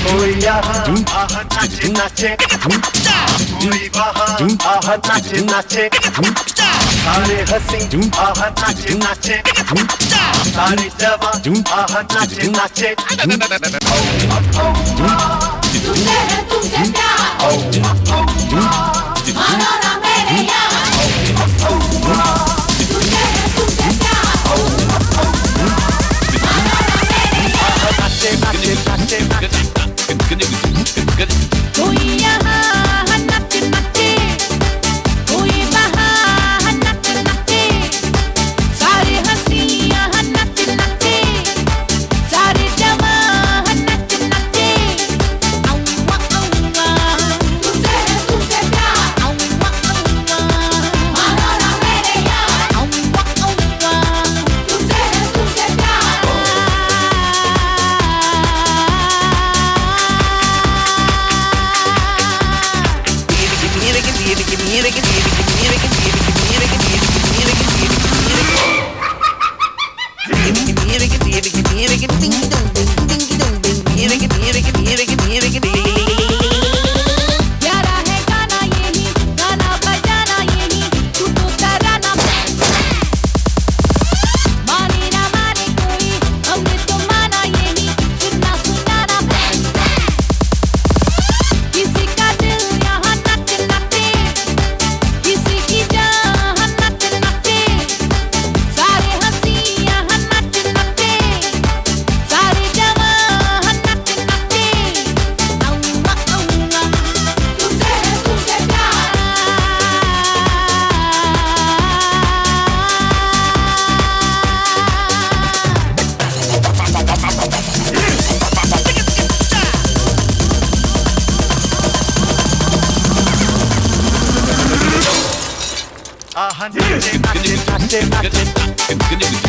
कोई यहाँ आहट नाचे नाचे कोई वहाँ आहट नाचे नाचे सारे हसी आहट नाचे नाचे सारे जवा आहट नाचे नाचे तुमसे है तुमसे प्यार Here we can think on. Acting, acting, acting.